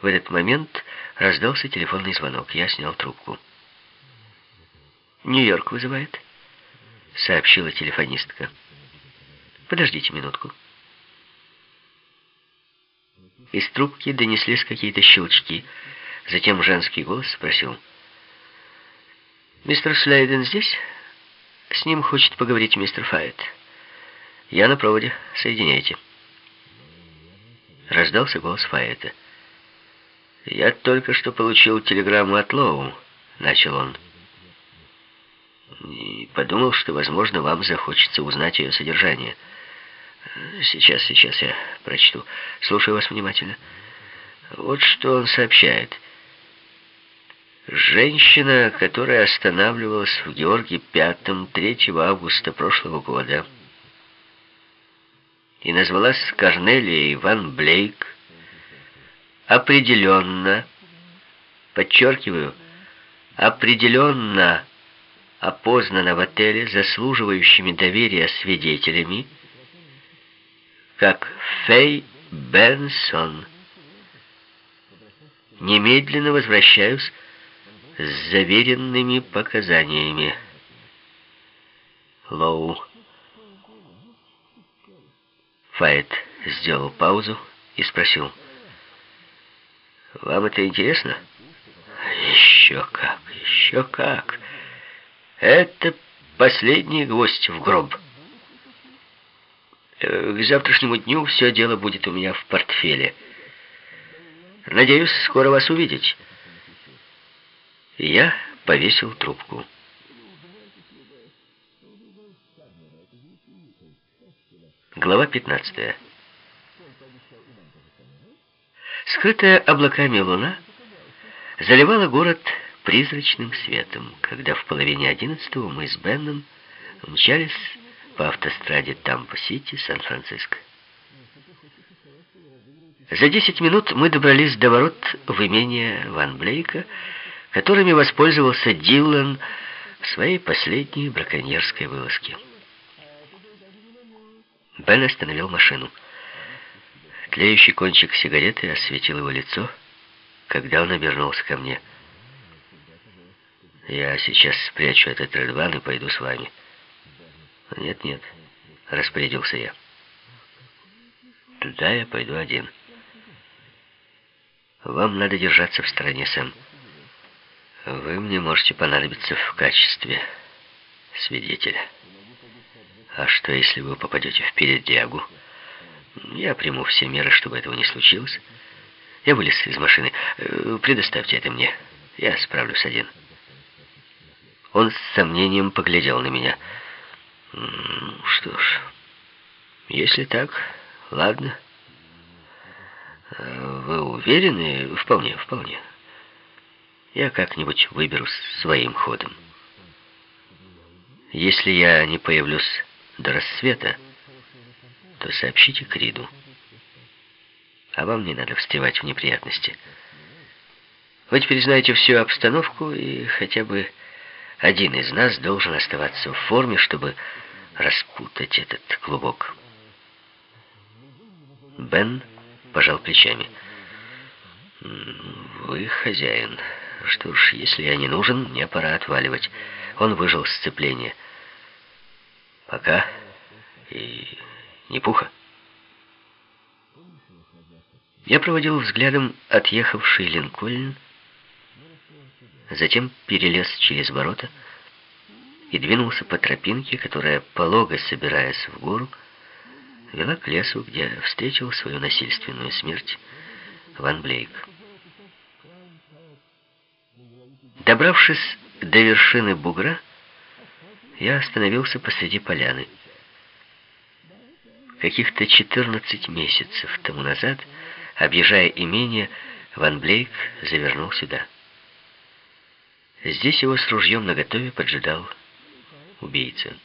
В этот момент раздался телефонный звонок. Я снял трубку. «Нью-Йорк вызывает», — сообщила телефонистка. «Подождите минутку». Из трубки донеслись какие-то щелчки. Затем женский голос спросил. «Мистер Слейден здесь? С ним хочет поговорить мистер Файет. Я на проводе. Соединяйте». Раздался голос Файета. «Я только что получил телеграмму от Лоу», — начал он. «И подумал, что, возможно, вам захочется узнать ее содержание». Сейчас, сейчас я прочту. Слушаю вас внимательно. Вот что он сообщает. Женщина, которая останавливалась в Георгии Пятом 3 августа прошлого года и назвалась Корнелией Ван Блейк, определенно, подчеркиваю, определенно опознана в отеле заслуживающими доверия свидетелями, как Фэй Бенсон. Немедленно возвращаюсь с заверенными показаниями. Лоу. Файт сделал паузу и спросил. «Вам это интересно?» «Еще как, еще как! Это последний гвоздь в гроб». Э, к завтрашнему дню все дело будет у меня в портфеле. Надеюсь, скоро вас увидеть. Я повесил трубку. Глава 15. Скрытая облаками луна заливала город призрачным светом, когда в половине одиннадцатого мы с Беном мчались по автостраде Тампа-Сити, Сан-Франциско. За 10 минут мы добрались до ворот в имение Ван Блейка, которыми воспользовался Дилан в своей последней браконьерской вылазке. Бен остановил машину. Тлеющий кончик сигареты осветил его лицо, когда он обернулся ко мне. «Я сейчас спрячу этот Редван и пойду с вами». «Нет-нет», — распорядился я. «Туда я пойду один. Вам надо держаться в стороне, Сэм. Вы мне можете понадобиться в качестве свидетеля. А что, если вы попадете в передрягу? Я приму все меры, чтобы этого не случилось. Я вылез из машины. Э, предоставьте это мне. Я справлюсь один». Он с сомнением поглядел на меня. Что ж, если так, ладно. А вы уверены? Вполне, вполне. Я как-нибудь выберусь своим ходом. Если я не появлюсь до рассвета, то сообщите Криду. А вам не надо встревать в неприятности. Вы теперь знаете всю обстановку, и хотя бы один из нас должен оставаться в форме, чтобы распутать этот клубок. Бен пожал плечами. «Вы хозяин. Что ж, если я не нужен, мне пора отваливать». Он выжил сцепление. «Пока. И не пуха». Я проводил взглядом отъехавший Линкольн, затем перелез через ворота и двинулся по тропинке, которая, полого собираясь в гору, вела к лесу, где встретил свою насильственную смерть Ван Блейк. Добравшись до вершины бугра, я остановился посреди поляны. Каких-то 14 месяцев тому назад, объезжая имение, Ван Блейк завернул сюда. Здесь его с ружьем наготове поджидал убийца.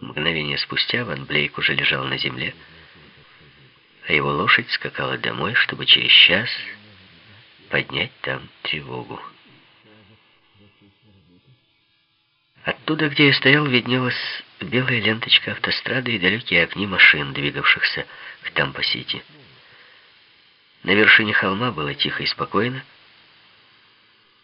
Мгновение спустя Ван Блейк уже лежал на земле, а его лошадь скакала домой, чтобы через час поднять там тревогу. Оттуда, где я стоял, виднелась белая ленточка автострады и далекие огни машин, двигавшихся к Тампа-Сити. На вершине холма было тихо и спокойно,